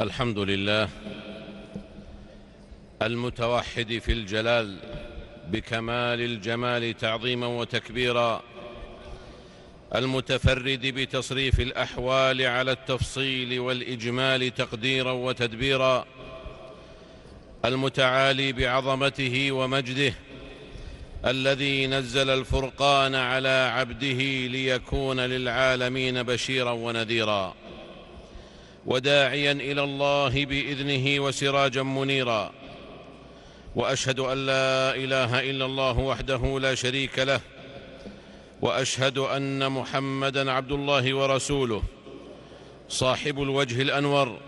الحمد لله المتوحد في الجلال بكمال الجمال تعظيما وتكبيرا المتفرد بتصريف الأحوال على التفصيل والإجمال تقديرا وتدبيرا المتعالي بعظمته ومجده الذي نزل الفرقان على عبده ليكون للعالمين بشيرا ونذيرا. وداعيا إلى الله بإذنه وسراجا منيرا. وأشهد أن لا إله إلا الله وحده لا شريك له. وأشهد أن محمدا عبد الله ورسوله. صاحب الوجه الأنور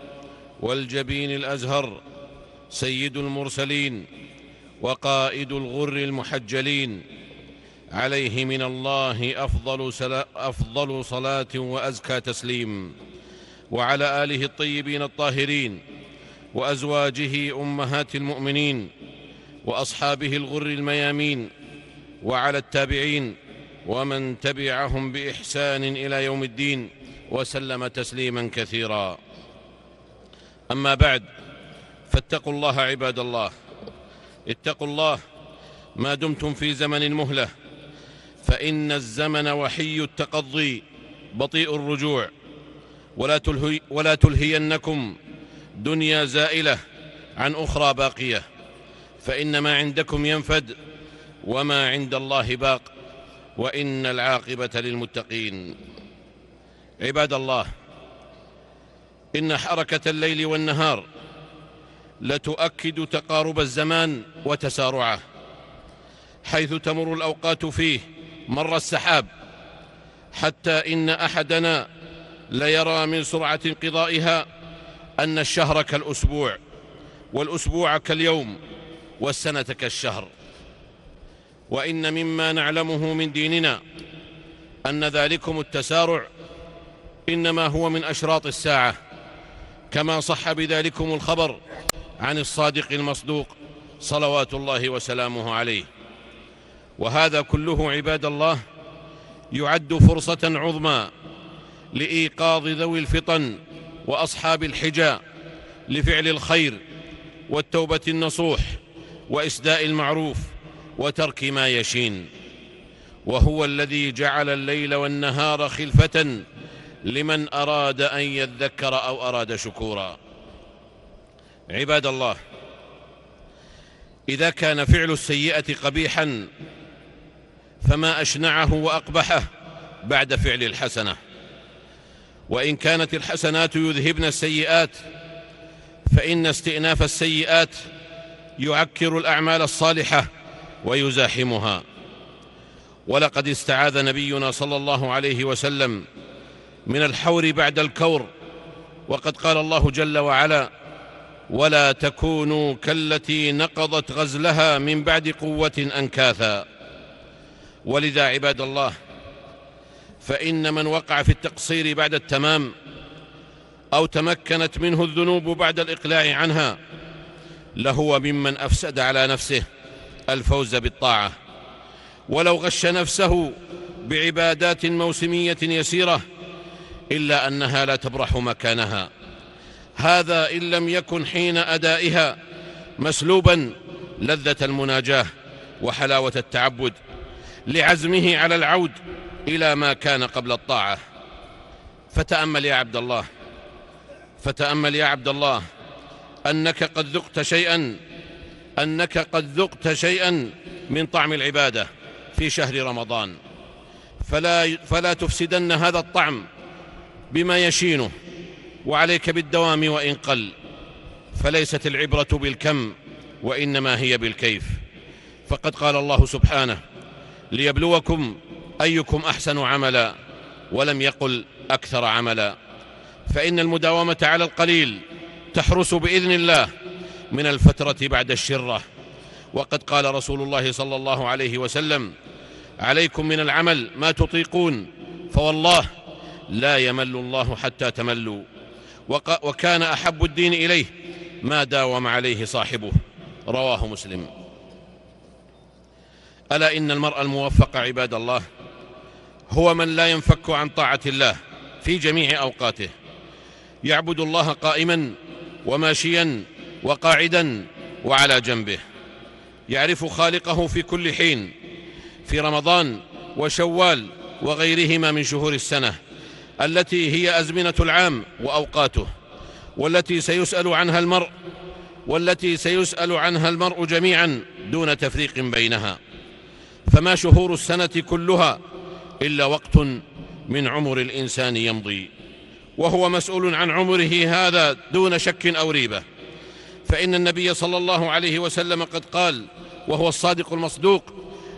والجبين الأزهر. سيد المرسلين. وقائد الغر المحجلين. عليه من الله أفضل, أفضل صلاة وأزكى تسليم. وعلى آله الطيبين الطاهرين وأزواجه أمهات المؤمنين وأصحابه الغر الميامين وعلى التابعين ومن تبعهم بإحسان إلى يوم الدين وسلم تسليما كثيرا. أما بعد فاتقوا الله عباد الله. اتقوا الله ما دمتم في زمن المهله فإن الزمن وحي التقضي بطيء الرجوع. ولا, تلهي ولا تلهينكم دنيا زائلة عن أخرى باقية. فإن ما عندكم ينفد وما عند الله باق وإن العاقبة للمتقين. عباد الله إن حركة الليل والنهار لتؤكد تقارب الزمان وتسارعه حيث تمر الأوقات فيه مر السحاب حتى إن أحدنا ليرى من سرعة انقضائها أن الشهر كالأسبوع والأسبوع كاليوم والسنة كالشهر. وإن مما نعلمه من ديننا أن ذلكم التسارع إنما هو من أشراط الساعة كما صح بذلكم الخبر عن الصادق المصدوق صلوات الله وسلامه عليه. وهذا كله عباد الله يعد فرصة عظمى لإيقاظ ذوي الفطن وأصحاب الحجى لفعل الخير والتوبة النصوح وإسداء المعروف وترك ما يشين. وهو الذي جعل الليل والنهار خلفة لمن أراد أن يذكر أو أراد شكورا. عباد الله إذا كان فعل السيئة قبيحا فما أشنعه وأقبحه بعد فعل الحسنة. وإن كانت الحسنات يذهبن السيئات فإن استئناف السيئات يعكر الأعمال الصالحة ويزاحمها. ولقد استعاذ نبينا صلى الله عليه وسلم من الحور بعد الكور وقد قال الله جل وعلا ولا تكونوا كالتي نقضت غزلها من بعد قوة أنكاثا ولذا عباد الله فإن من وقع في التقصير بعد التمام أو تمكنت منه الذنوب بعد الإقلاع عنها لهو ممن أفسد على نفسه الفوز بالطاعة. ولو غش نفسه بعبادات موسمية يسيرة إلا أنها لا تبرح مكانها. هذا إن لم يكن حين أدائها مسلوبا لذة المناجاة وحلاوة التعبد لعزمه على العود إلى ما كان قبل الطاعة. فتأمل يا عبد الله. فتأمل يا عبد الله. أنك قد ذقت شيئا. أنك قد ذقت شيئا من طعم العبادة في شهر رمضان. فلا فلا تفسدن هذا الطعم بما يشينه. وعليك بالدوام وإن قل. فليست العبرة بالكم وإنما هي بالكيف. فقد قال الله سبحانه ليبلوكم أيكم أحسن عملا ولم يقل أكثر عملا فإن المداومة على القليل تحرس بإذن الله من الفترة بعد الشرة. وقد قال رسول الله صلى الله عليه وسلم عليكم من العمل ما تطيقون فوالله لا يمل الله حتى تملوا. وكان أحب الدين إليه ما داوم عليه صاحبه. رواه مسلم. ألا إن المرء الموفق عباد الله هو من لا ينفك عن طاعة الله في جميع أوقاته. يعبد الله قائما وماشيا وقاعدا وعلى جنبه. يعرف خالقه في كل حين في رمضان وشوال وغيرهما من شهور السنة التي هي أزمنة العام وأوقاته والتي سيسأل عنها المرء والتي سيسأل عنها المرء جميعا دون تفريق بينها. فما شهور السنة كلها إلا وقت من عمر الإنسان يمضي وهو مسؤول عن عمره هذا دون شك أو ريبة. فإن النبي صلى الله عليه وسلم قد قال وهو الصادق المصدوق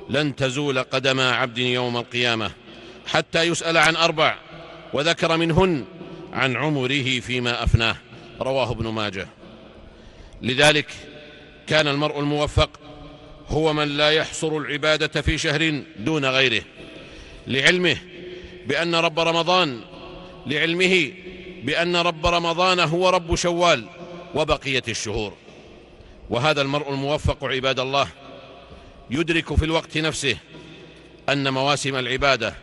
لن تزول قدما عبد يوم القيامة حتى يسأل عن أربع وذكر منهن عن عمره فيما أفناه. رواه ابن ماجه. لذلك كان المرء الموفق هو من لا يحصر العبادة في شهر دون غيره. لعلمه بأن رب رمضان لعلمه بأن رب رمضان هو رب شوال وبقية الشهور. وهذا المرء الموفق عباد الله يدرك في الوقت نفسه أن مواسم العبادة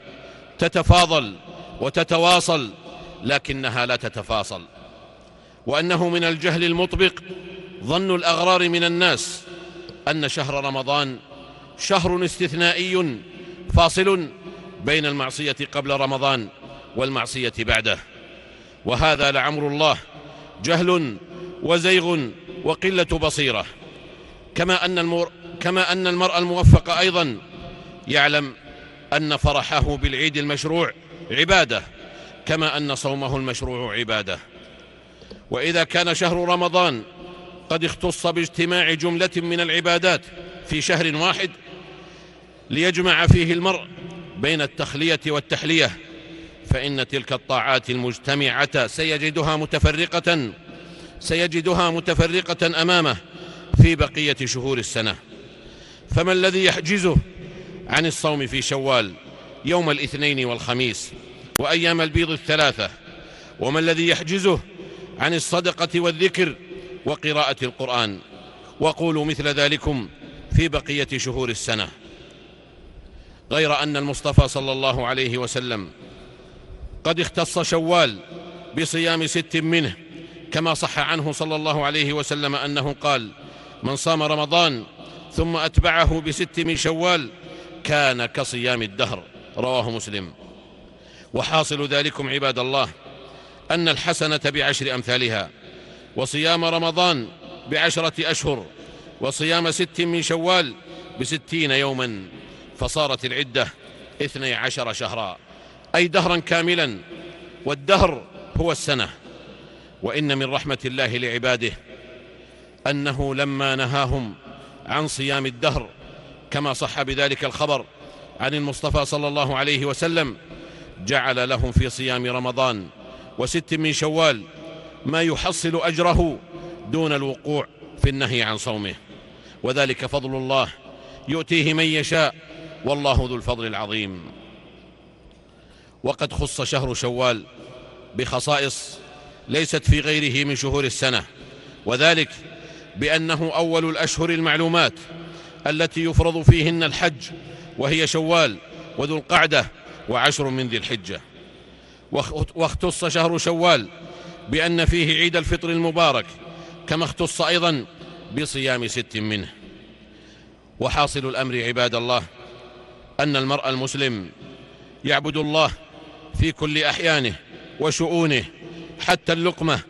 تتفاضل وتتواصل لكنها لا تتفاصل. وأنه من الجهل المطبق ظن الأغرار من الناس أن شهر رمضان شهر استثنائي فاصل بين المعصية قبل رمضان والمعصية بعده. وهذا لعمر الله. جهل وزيغ وقلة بصيرة. كما أن المر... كما أن المرء الموفق أيضا يعلم أن فرحه بالعيد المشروع عبادة كما أن صومه المشروع عبادة. وإذا كان شهر رمضان قد اختص باجتماع جملة من العبادات في شهر واحد ليجمع فيه المرء بين التخلية والتحلية فإن تلك الطاعات المجتمعة سيجدها متفرقة سيجدها متفرقة أمامه في بقية شهور السنة. فما الذي يحجزه عن الصوم في شوال يوم الاثنين والخميس وأيام البيض الثلاثة؟ وما الذي يحجزه عن الصدقة والذكر وقراءة القرآن؟ وقولوا مثل ذلكم في بقية شهور السنة. غير أن المصطفى صلى الله عليه وسلم قد اختص شوال بصيام ست منه كما صح عنه صلى الله عليه وسلم أنه قال من صام رمضان ثم أتبعه بست من شوال كان كصيام الدهر رواه مسلم. وحاصل ذلكم عباد الله أن الحسنة بعشر أمثالها وصيام رمضان بعشرة أشهر وصيام ست من شوال بستين يوما. فصارت العدة اثني عشر شهرا. أي دهرا كاملا والدهر هو السنة. وإن من رحمة الله لعباده أنه لما نهاهم عن صيام الدهر كما صح بذلك الخبر عن المصطفى صلى الله عليه وسلم جعل لهم في صيام رمضان وست من شوال ما يحصل أجره دون الوقوع في النهي عن صومه. وذلك فضل الله يؤتيه من يشاء والله ذو الفضل العظيم. وقد خص شهر شوال بخصائص ليست في غيره من شهور السنة وذلك بأنه أول الأشهر المعلومات التي يفرض فيهن الحج وهي شوال وذو القعدة وعشر من ذي الحجة. واختص شهر شوال بأن فيه عيد الفطر المبارك كما اختص أيضا بصيام ست منه. وحاصل الأمر عباد الله أن المرء المسلم يعبد الله في كل أحيانه وشؤونه حتى اللقمة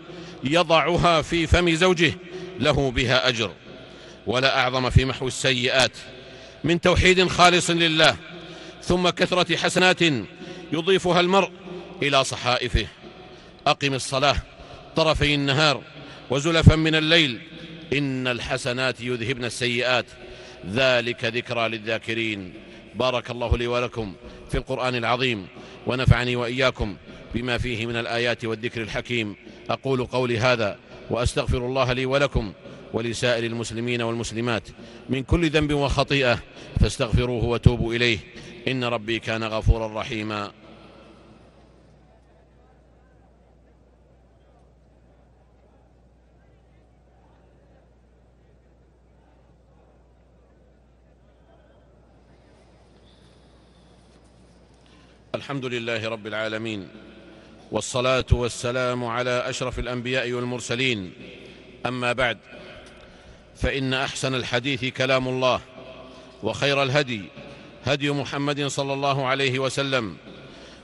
يضعها في فم زوجه له بها أجر. ولا أعظم في محو السيئات. من توحيد خالص لله ثم كثرة حسنات يضيفها المرء إلى صحائفه. أقم الصلاة طرفي النهار وزلفا من الليل. إن الحسنات يذهبن السيئات. ذلك ذكرى للذاكرين. بارك الله لي ولكم في القرآن العظيم ونفعني وإياكم بما فيه من الآيات والذكر الحكيم. أقول قولي هذا وأستغفر الله لي ولكم ولسائر المسلمين والمسلمات من كل ذنب وخطيئة فاستغفروه وتوبوا إليه. إن ربي كان غفورا رحيما. الحمد لله رب العالمين والصلاة والسلام على أشرف الأنبياء والمرسلين. أما بعد فإن أحسن الحديث كلام الله وخير الهدي هدي محمد صلى الله عليه وسلم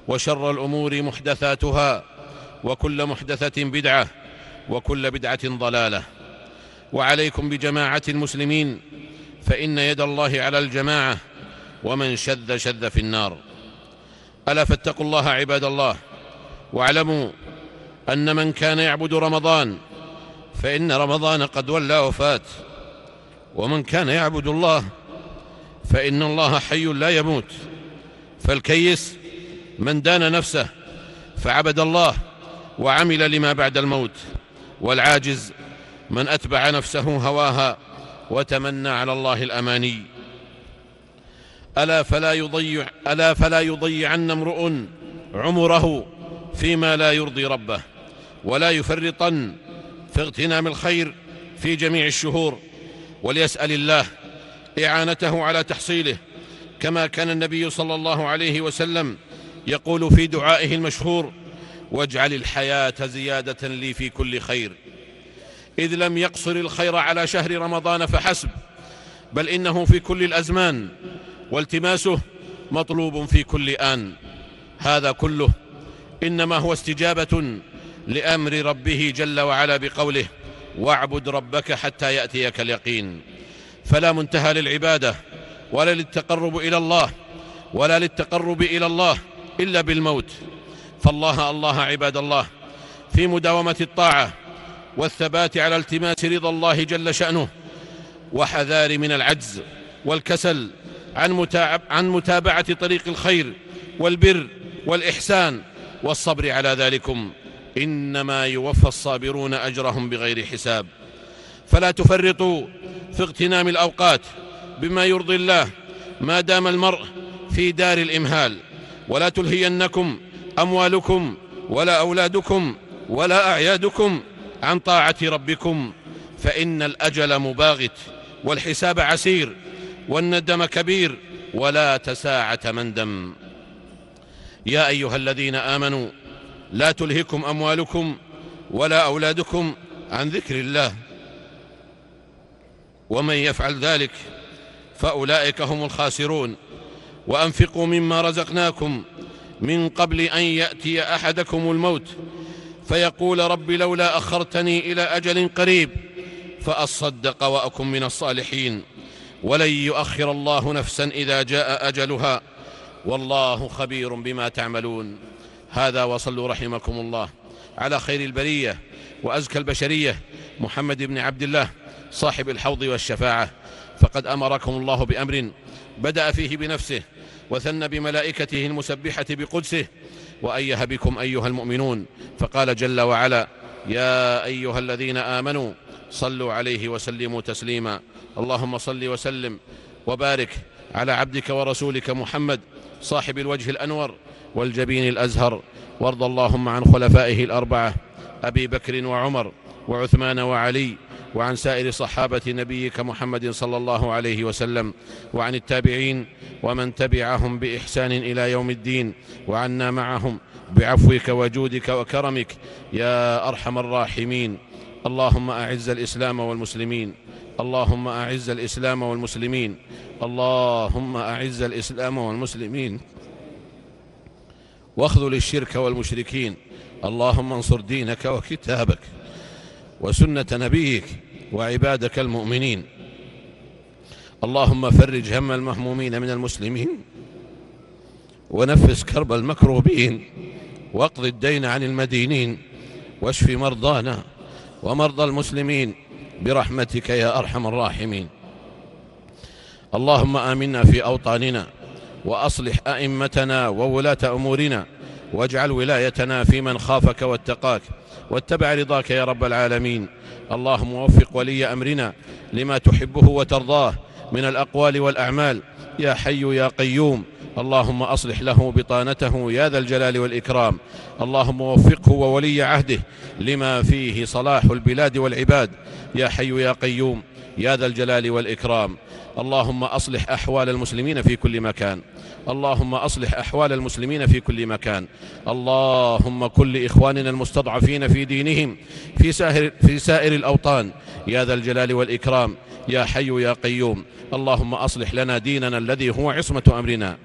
وشر الأمور محدثاتها وكل محدثة بدعة وكل بدعة ضلالة. وعليكم بجماعة المسلمين فإن يد الله على الجماعة ومن شذ شذ في النار. ألا فاتقوا الله عباد الله واعلموا أن من كان يعبد رمضان فإن رمضان قد ولى وفات ومن كان يعبد الله فإن الله حي لا يموت. فالكيس من دان نفسه فعبد الله وعمل لما بعد الموت والعاجز من أتبع نفسه هواها وتمنى على الله الأماني. ألا فلا يضيع ألا فلا يضيعن امرؤ عمره فيما لا يرضي ربه ولا يفرطن في اغتنام الخير في جميع الشهور وليسأل الله إعانته على تحصيله كما كان النبي صلى الله عليه وسلم يقول في دعائه المشهور واجعل الحياة زيادة لي في كل خير. إذ لم يقصر الخير على شهر رمضان فحسب بل إنه في كل الأزمان والتماسه مطلوب في كل آن. هذا كله إنما هو استجابة لأمر ربه جل وعلا بقوله واعبد ربك حتى يأتيك اليقين فلا منتهى للعبادة ولا للتقرب إلى الله ولا للتقرب إلى الله إلا بالموت. فالله الله عباد الله. في مداومة الطاعة والثبات على التماس رضا الله جل شأنه وحذار من العجز والكسل عن, عن متابعة طريق الخير والبر والإحسان والصبر على ذلكم. إنما يوفى الصابرون أجرهم بغير حساب. فلا تفرطوا في اغتنام الأوقات بما يرضي الله ما دام المرء في دار الإمهال. ولا تلهينكم أموالكم ولا أولادكم ولا أعيادكم عن طاعة ربكم. فإن الأجل مباغت والحساب عسير. والندم كبير ولا تساعة مندم يا أيها الذين آمنوا لا تلهكم أموالكم ولا أولادكم عن ذكر الله. ومن يفعل ذلك فأولئك هم الخاسرون. وأنفقوا مما رزقناكم من قبل أن يأتي أحدكم الموت. فيقول رب لولا أخرتني إلى أجل قريب فأصدق وأكن من الصالحين. ولن يؤخر الله نفسا إذا جاء أجلها. والله خبير بما تعملون. هذا وصلوا رحمكم الله. على خير البرية وأزكى البشرية محمد بن عبد الله صاحب الحوض والشفاعة. فقد أمركم الله بأمر بدأ فيه بنفسه وثن بملائكته المسبحة بقدسه. وأيه بكم أيها المؤمنون. فقال جل وعلا يا أيها الذين آمنوا صلوا عليه وسلموا تسليما. اللهم صل وسلم وبارك على عبدك ورسولك محمد صاحب الوجه الأنور والجبين الأزهر. وارض اللهم عن خلفائه الأربعة أبي بكر وعمر وعثمان وعلي وعن سائر صحابة نبيك محمد صلى الله عليه وسلم وعن التابعين ومن تبعهم بإحسان إلى يوم الدين وعنا معهم بعفوك وجودك وكرمك يا أرحم الراحمين. اللهم أعز الإسلام والمسلمين. اللهم أعز الإسلام والمسلمين. اللهم أعز الإسلام والمسلمين. واخذل الشرك والمشركين. اللهم انصر دينك وكتابك وسنة نبيك وعبادك المؤمنين. اللهم فرج هم المهمومين من المسلمين. ونفس كرب المكروبين. واقض الدين عن المدينين. واشف مرضانا ومرضى المسلمين. برحمتك يا أرحم الراحمين. اللهم آمنا في أوطاننا وأصلح أئمتنا وولاة أمورنا واجعل ولايتنا في من خافك واتقاك واتبع رضاك يا رب العالمين. اللهم وفق ولي أمرنا لما تحبه وترضاه من الأقوال والأعمال. يا حي يا قيوم اللهم أصلح له بطانته يا ذا الجلال والإكرام. اللهم وفقه وولي عهده لما فيه صلاح البلاد والعباد. يا حي يا قيوم يا ذا الجلال والإكرام. اللهم أصلح أحوال المسلمين في كل مكان. اللهم أصلح أحوال المسلمين في كل مكان. اللهم كل إخواننا المستضعفين في دينهم في سائر, في سائر الأوطان. يا ذا الجلال والإكرام. يا حي يا قيوم. اللهم أصلح لنا ديننا الذي هو عصمة أمرنا.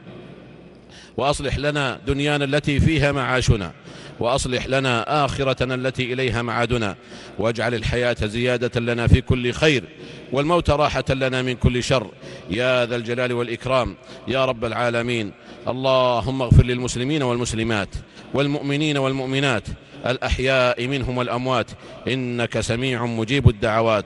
وأصلح لنا دنيانا التي فيها معاشنا وأصلح لنا آخرتنا التي إليها معادنا واجعل الحياة زيادة لنا في كل خير والموت راحة لنا من كل شر. يا ذا الجلال والإكرام يا رب العالمين اللهم اغفر للمسلمين والمسلمات والمؤمنين والمؤمنات الأحياء منهم والأموات. إنك سميع مجيب الدعوات.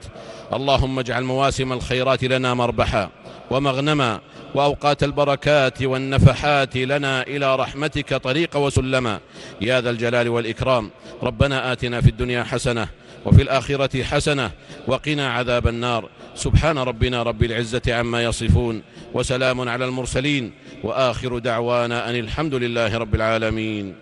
اللهم اجعل مواسم الخيرات لنا مربحا ومغنما وأوقات البركات والنفحات لنا إلى رحمتك طريق وسلما. يا ذا الجلال والإكرام. ربنا آتنا في الدنيا حسنة وفي الآخرة حسنة وقنا عذاب النار. سبحان ربنا رب العزة عما يصفون وسلام على المرسلين. وآخر دعوانا أن الحمد لله رب العالمين.